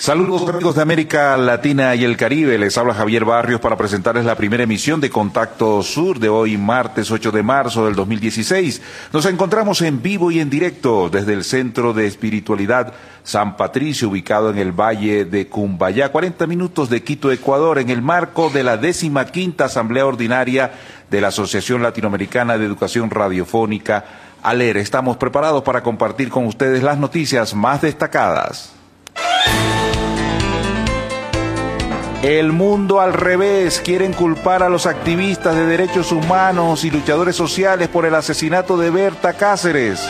Saludos amigos de América Latina y el Caribe. Les habla Javier Barrios para presentarles la primera emisión de Contacto Sur de hoy, martes 8 de marzo del 2016. Nos encontramos en vivo y en directo desde el Centro de Espiritualidad San Patricio, ubicado en el Valle de Cumbayá, 40 minutos de Quito, Ecuador, en el marco de la décima quinta Asamblea Ordinaria de la Asociación Latinoamericana de Educación Radiofónica, ALER. Estamos preparados para compartir con ustedes las noticias más destacadas. El mundo al revés. Quieren culpar a los activistas de derechos humanos y luchadores sociales por el asesinato de Berta Cáceres.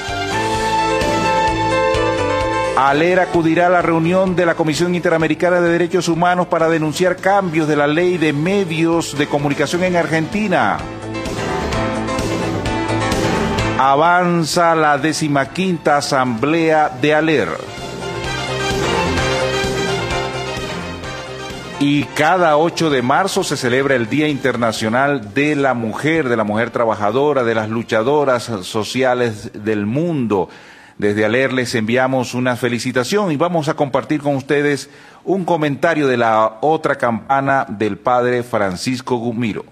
Aler acudirá a la reunión de la Comisión Interamericana de Derechos Humanos para denunciar cambios de la ley de medios de comunicación en Argentina. Avanza la decimaquinta asamblea de Aler. Y cada 8 de marzo se celebra el Día Internacional de la Mujer, de la mujer trabajadora, de las luchadoras sociales del mundo. Desde Aler les enviamos una felicitación y vamos a compartir con ustedes un comentario de la otra campana del padre Francisco Gumiro.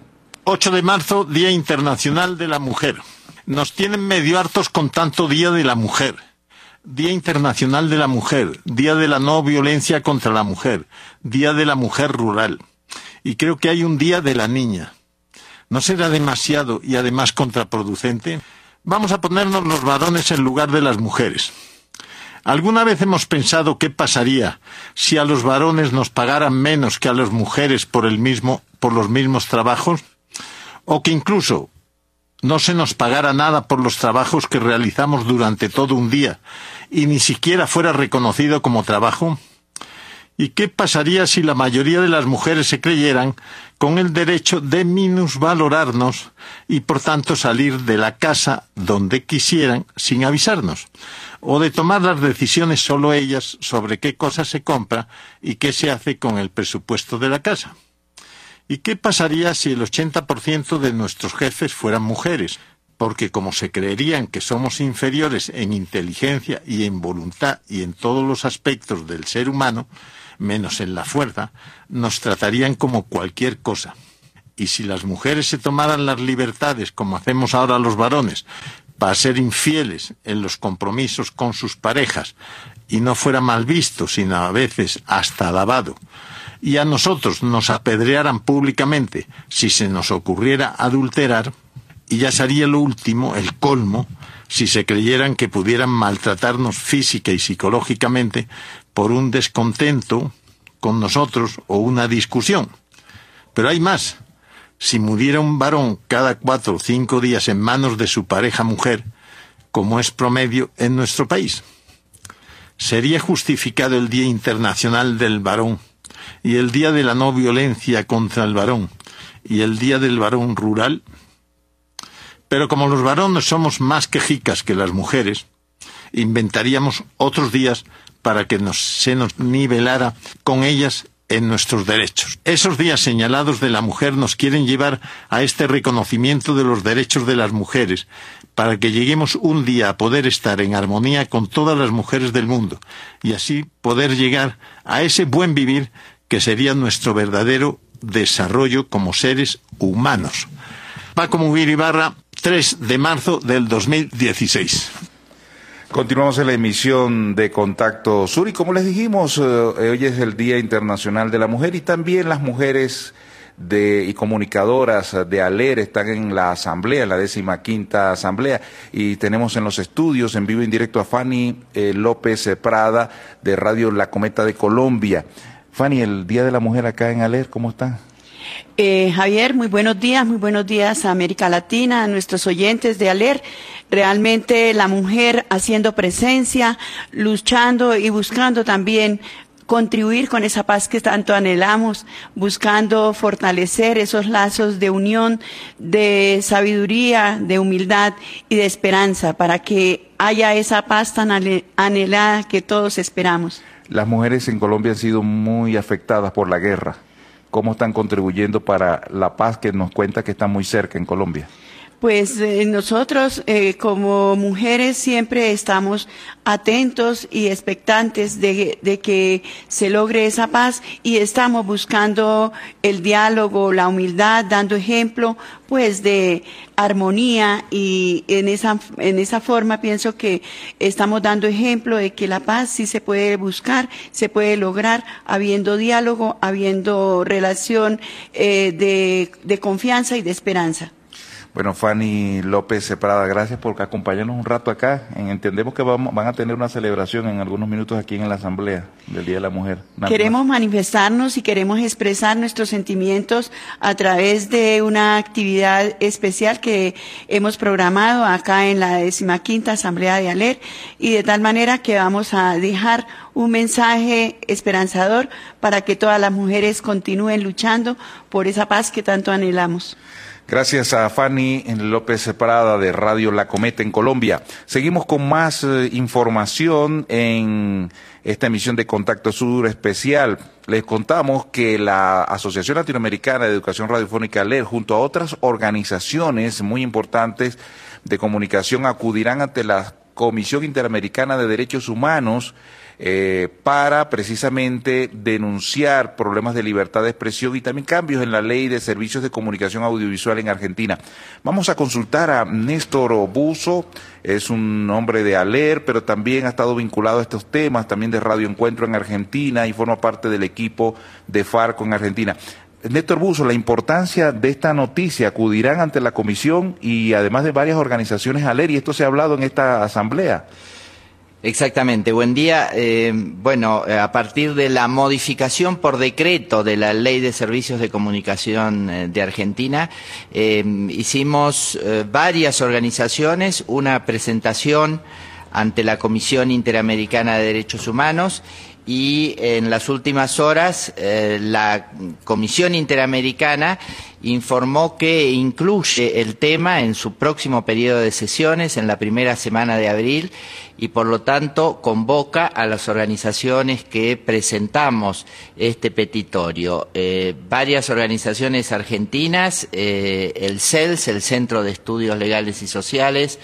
8 de marzo, Día Internacional de la Mujer. Nos tienen medio hartos con tanto Día de la Mujer. Día Internacional de la Mujer, Día de la No Violencia contra la Mujer, Día de la Mujer Rural. Y creo que hay un Día de la Niña. ¿No será demasiado y además contraproducente? Vamos a ponernos los varones en lugar de las mujeres. ¿Alguna vez hemos pensado qué pasaría si a los varones nos pagaran menos que a las mujeres por, el mismo, por los mismos trabajos? ¿O que incluso no se nos pagara nada por los trabajos que realizamos durante todo un día y ni siquiera fuera reconocido como trabajo? ¿Y qué pasaría si la mayoría de las mujeres se creyeran con el derecho de minusvalorarnos y por tanto salir de la casa donde quisieran sin avisarnos? ¿O de tomar las decisiones solo ellas sobre qué cosa se compra y qué se hace con el presupuesto de la casa? ¿Y qué pasaría si el 80% de nuestros jefes fueran mujeres? Porque como se creerían que somos inferiores en inteligencia y en voluntad y en todos los aspectos del ser humano, menos en la fuerza, nos tratarían como cualquier cosa. Y si las mujeres se tomaran las libertades, como hacemos ahora los varones, para ser infieles en los compromisos con sus parejas, y no fuera mal visto, sino a veces hasta alabado, y a nosotros nos apedrearan públicamente si se nos ocurriera adulterar, y ya sería lo último, el colmo, si se creyeran que pudieran maltratarnos física y psicológicamente por un descontento con nosotros o una discusión. Pero hay más. Si muriera un varón cada cuatro o cinco días en manos de su pareja mujer, como es promedio en nuestro país, ¿sería justificado el Día Internacional del Varón y el Día de la No Violencia contra el Varón y el Día del Varón Rural. Pero como los varones somos más quejicas que las mujeres, inventaríamos otros días para que nos, se nos nivelara con ellas en nuestros derechos. Esos días señalados de la mujer nos quieren llevar a este reconocimiento de los derechos de las mujeres, para que lleguemos un día a poder estar en armonía con todas las mujeres del mundo y así poder llegar a ese buen vivir que sería nuestro verdadero desarrollo como seres humanos. Paco Mugir Ibarra, 3 de marzo del 2016. Continuamos en la emisión de Contacto Sur y como les dijimos, eh, hoy es el Día Internacional de la Mujer y también las mujeres de, y comunicadoras de ALER están en la asamblea, en la décima quinta asamblea, y tenemos en los estudios en vivo y en directo a Fanny eh, López Prada de Radio La Cometa de Colombia. Fanny, el Día de la Mujer acá en ALER, ¿cómo está? Eh, Javier, muy buenos días, muy buenos días a América Latina, a nuestros oyentes de ALER. Realmente la mujer haciendo presencia, luchando y buscando también contribuir con esa paz que tanto anhelamos, buscando fortalecer esos lazos de unión, de sabiduría, de humildad y de esperanza para que haya esa paz tan anhelada que todos esperamos. Las mujeres en Colombia han sido muy afectadas por la guerra. ¿Cómo están contribuyendo para la paz que nos cuenta que está muy cerca en Colombia? Pues eh, nosotros eh, como mujeres siempre estamos atentos y expectantes de, de, que se logre esa paz y estamos buscando el diálogo, la humildad, dando ejemplo pues de armonía y en esa, en esa forma pienso que estamos dando ejemplo de que la paz sí se puede buscar, se puede lograr habiendo diálogo, habiendo relación eh, de, de confianza y de esperanza. Bueno, Fanny López Seprada, gracias por acompañarnos un rato acá. Entendemos que vamos, van a tener una celebración en algunos minutos aquí en la Asamblea del Día de la Mujer. queremos manifestarnos y queremos expresar nuestros sentimientos a través de una actividad especial que hemos programado acá en la decimaquinta Asamblea de ALER y de tal manera que vamos a dejar un mensaje esperanzador para que todas las mujeres continúen luchando por esa paz que tanto anhelamos. Gracias a Fanny López Prada de Radio La Cometa en Colombia. Seguimos con más eh, información en esta emisión de Contacto Sur especial. Les contamos que la Asociación Latinoamericana de Educación Radiofónica LER, junto a otras organizaciones muy importantes de comunicación, acudirán ante la Comisión Interamericana de Derechos Humanos eh, para precisamente denunciar problemas de libertad de expresión y también cambios en la ley de servicios de comunicación audiovisual en Argentina. Vamos a consultar a Néstor Obuso, es un hombre de ALER, pero también ha estado vinculado a estos temas, también de Radio Encuentro en Argentina y forma parte del equipo de Farco en Argentina. Néstor Buso, la importancia de esta noticia, acudirán ante la comisión y además de varias organizaciones ALER, y esto se ha hablado en esta asamblea. Exactamente, buen día. Eh, bueno, eh, a partir de la modificación por decreto de la Ley de Servicios de Comunicación eh, de Argentina, hicimos varias organizaciones una presentación ante la Comisión Interamericana de Derechos Humanos y en las últimas horas la Comisión Interamericana informó que incluye el tema en su próximo periodo de sesiones, en la primera semana de abril, y por lo tanto convoca a las organizaciones que presentamos este petitorio. Eh, varias organizaciones argentinas, eh, el CELS, el Centro de Estudios Legales y Sociales,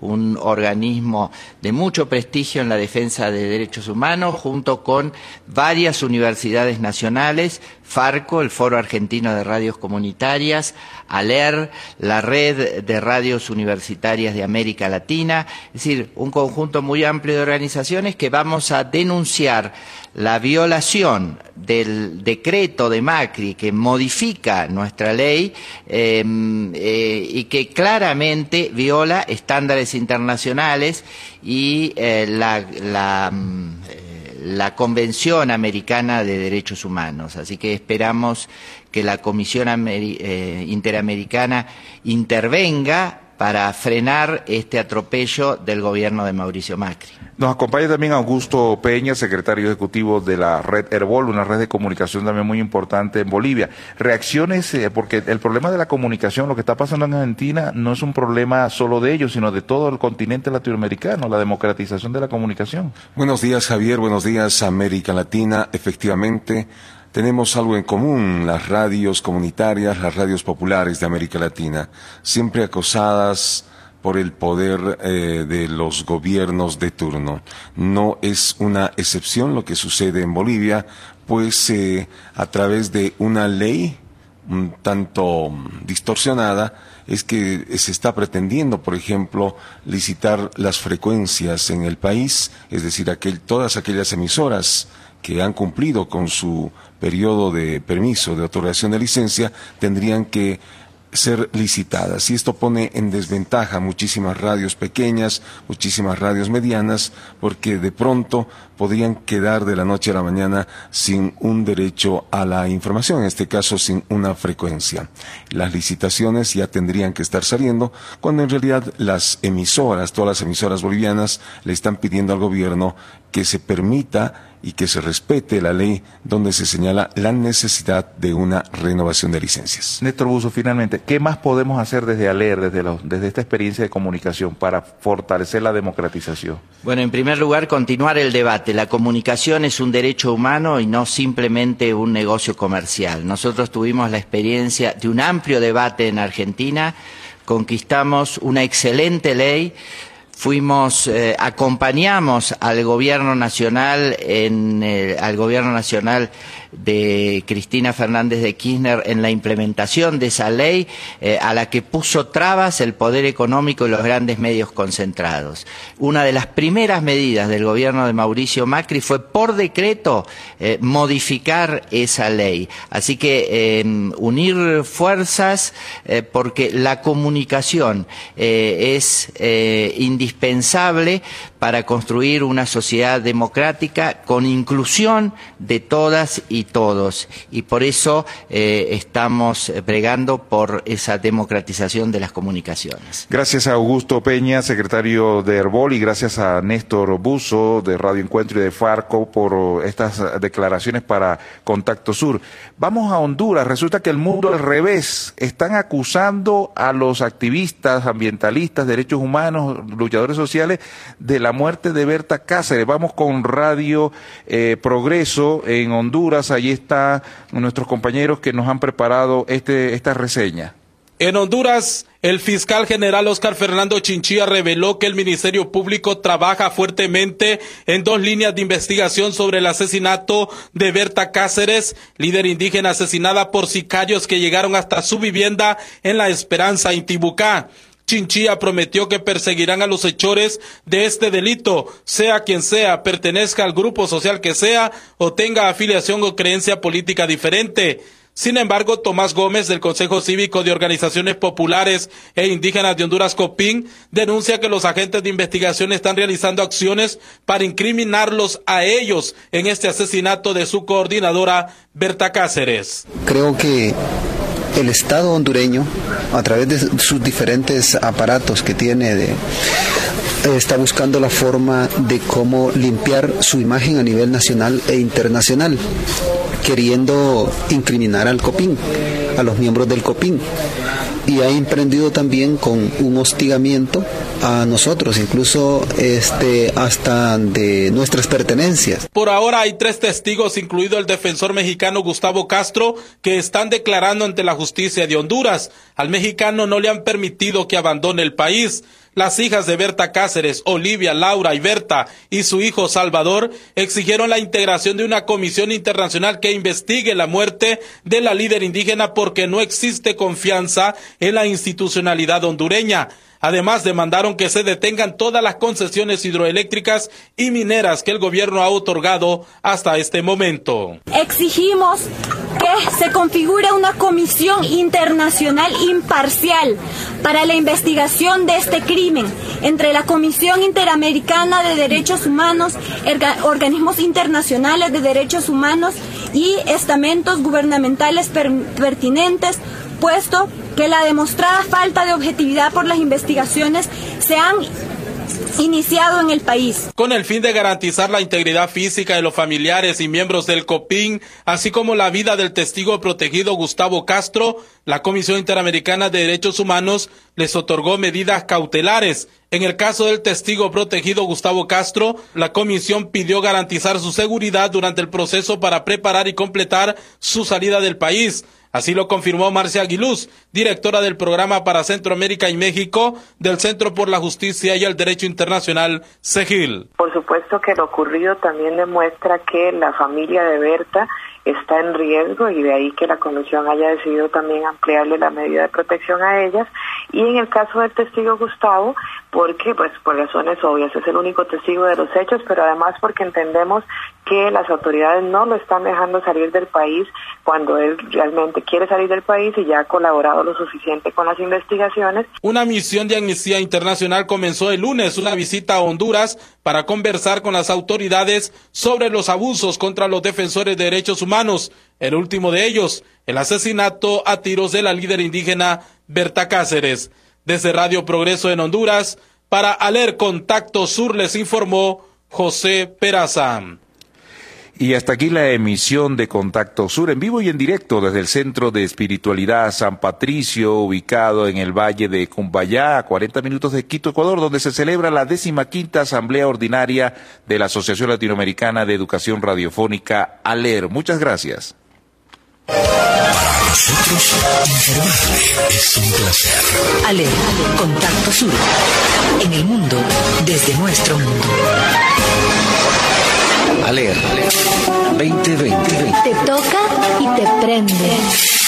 un organismo de mucho prestigio en la defensa de derechos humanos, junto con varias universidades nacionales, Farco, el Foro Argentino de Radios Comunitarias, ALER, la Red de Radios Universitarias de América Latina, es decir, un conjunto muy amplio de organizaciones que vamos a denunciar la violación del decreto de Macri que modifica nuestra ley em, eh, y que claramente viola estándares internacionales y eh, la, mm, eh, la, Convención Americana de Derechos Humanos. Así que esperamos que la Comisión Interamericana intervenga para frenar este atropello del gobierno de Mauricio Macri. Nos acompaña también Augusto Peña, secretario ejecutivo de la red Herbol, una red de comunicación también muy importante en Bolivia. Reacciones, eh, porque el problema de la comunicación, lo que está pasando en Argentina, no es un problema solo de ellos, sino de todo el continente latinoamericano, la democratización de la comunicación. Buenos días, Javier. Buenos días, América Latina. Efectivamente, tenemos algo en común, las radios comunitarias, las radios populares de América Latina, siempre acosadas por el poder eh, de los gobiernos de turno. No es una excepción lo que sucede en Bolivia, pues eh, a través de una ley un tanto distorsionada, es que se está pretendiendo, por ejemplo, licitar las frecuencias en el país, es decir, aquel, todas aquellas emisoras que han cumplido con su periodo de permiso de otorgación de licencia tendrían que ser licitadas. Y esto pone en desventaja muchísimas radios pequeñas, muchísimas radios medianas, porque de pronto podrían quedar de la noche a la mañana sin un derecho a la información, en este caso sin una frecuencia. Las licitaciones ya tendrían que estar saliendo, cuando en realidad las emisoras, todas las emisoras bolivianas, le están pidiendo al gobierno que se permita y que se respete la ley donde se señala la necesidad de una renovación de licencias. Néstor Buzo, finalmente, ¿qué más podemos hacer desde ALER, desde, desde esta experiencia de comunicación para fortalecer la democratización? Bueno, en primer lugar, continuar el debate. La comunicación es un derecho humano y no simplemente un negocio comercial. Nosotros tuvimos la experiencia de un amplio debate en Argentina, conquistamos una excelente ley fuimos eh, acompañamos al gobierno nacional en al gobierno nacional de Cristina Fernández de Kirchner en la implementación de esa ley eh, a la que puso trabas el poder económico y los grandes medios concentrados. Una de las primeras medidas del gobierno de Mauricio Macri fue por decreto eh, modificar esa ley. Así que em, unir fuerzas eh, porque la comunicación es indispensable para construir una sociedad democrática con inclusión de todas y todos. Y por eso eh, estamos bregando por esa democratización de las comunicaciones. Gracias a Augusto Peña, secretario de Herbol, y gracias a Néstor Buzo de Radio Encuentro y de Farco por estas declaraciones para Contacto Sur. Vamos a Honduras. Resulta que el mundo al revés. Están acusando a los activistas, ambientalistas, derechos humanos, luchadores sociales de la muerte de Berta Cáceres. Vamos con Radio eh, Progreso en Honduras. Allí están nuestros compañeros que nos han preparado este, esta reseña. En Honduras, el fiscal general Oscar Fernando Chinchilla reveló que el Ministerio Público trabaja fuertemente en dos líneas de investigación sobre el asesinato de Berta Cáceres, líder indígena asesinada por sicarios que llegaron hasta su vivienda en La Esperanza, Intibucá. Chinchilla prometió que perseguirán a los hechores de este delito, sea quien sea, pertenezca al grupo social que sea o tenga afiliación o creencia política diferente. Sin embargo, Tomás Gómez del Consejo Cívico de Organizaciones Populares e Indígenas de Honduras Copín denuncia que los agentes de investigación están realizando acciones para incriminarlos a ellos en este asesinato de su coordinadora Berta Cáceres. Creo que el Estado hondureño, a través de sus diferentes aparatos que tiene, de, está buscando la forma de cómo limpiar su imagen a nivel nacional e internacional, queriendo incriminar al COPIN, a los miembros del COPIN y ha emprendido también con un hostigamiento a nosotros, incluso este hasta de nuestras pertenencias. Por ahora hay tres testigos, incluido el defensor mexicano Gustavo Castro, que están declarando ante la justicia de Honduras. Al mexicano no le han permitido que abandone el país. Las hijas de Berta Cáceres, Olivia, Laura y Berta, y su hijo Salvador, exigieron la integración de una comisión internacional que investigue la muerte de la líder indígena porque no existe confianza en la institucionalidad hondureña. Además, demandaron que se detengan todas las concesiones hidroeléctricas y mineras que el gobierno ha otorgado hasta este momento. Exigimos que se configure una comisión internacional imparcial para la investigación de este crimen entre la Comisión Interamericana de Derechos Humanos, organismos internacionales de derechos humanos y estamentos gubernamentales pertinentes, puesto que la demostrada falta de objetividad por las investigaciones se han iniciado en el país. Con el fin de garantizar la integridad física de los familiares y miembros del COPIN, así como la vida del testigo protegido Gustavo Castro, la Comisión Interamericana de Derechos Humanos les otorgó medidas cautelares. En el caso del testigo protegido Gustavo Castro, la comisión pidió garantizar su seguridad durante el proceso para preparar y completar su salida del país. Así lo confirmó Marcia Aguiluz, directora del programa para Centroamérica y México del Centro por la Justicia y el Derecho Internacional, CEGIL. Por supuesto que lo ocurrido también demuestra que la familia de Berta está en riesgo y de ahí que la comisión haya decidido también ampliarle la medida de protección a ellas. Y en el caso del testigo Gustavo, porque pues por razones obvias es el único testigo de los hechos, pero además porque entendemos que las autoridades no lo están dejando salir del país cuando él realmente quiere salir del país y ya ha colaborado lo suficiente con las investigaciones. Una misión de Amnistía Internacional comenzó el lunes una visita a Honduras para conversar con las autoridades sobre los abusos contra los defensores de derechos humanos. El último de ellos, el asesinato a tiros de la líder indígena Berta Cáceres. Desde Radio Progreso en Honduras, para Aler Contacto Sur les informó José Peraza. Y hasta aquí la emisión de Contacto Sur en vivo y en directo desde el Centro de Espiritualidad San Patricio, ubicado en el Valle de Cumbayá, a 40 minutos de Quito, Ecuador, donde se celebra la décima quinta Asamblea Ordinaria de la Asociación Latinoamericana de Educación Radiofónica, ALER. Muchas gracias. Para nosotros, informarle es un placer. ALER, Contacto Sur. En el mundo, desde nuestro mundo. ALER 2020. Te toca y te prende.